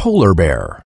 polar bear.